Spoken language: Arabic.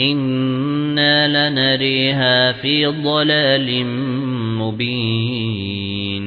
إنا لنريها في ضلال مبين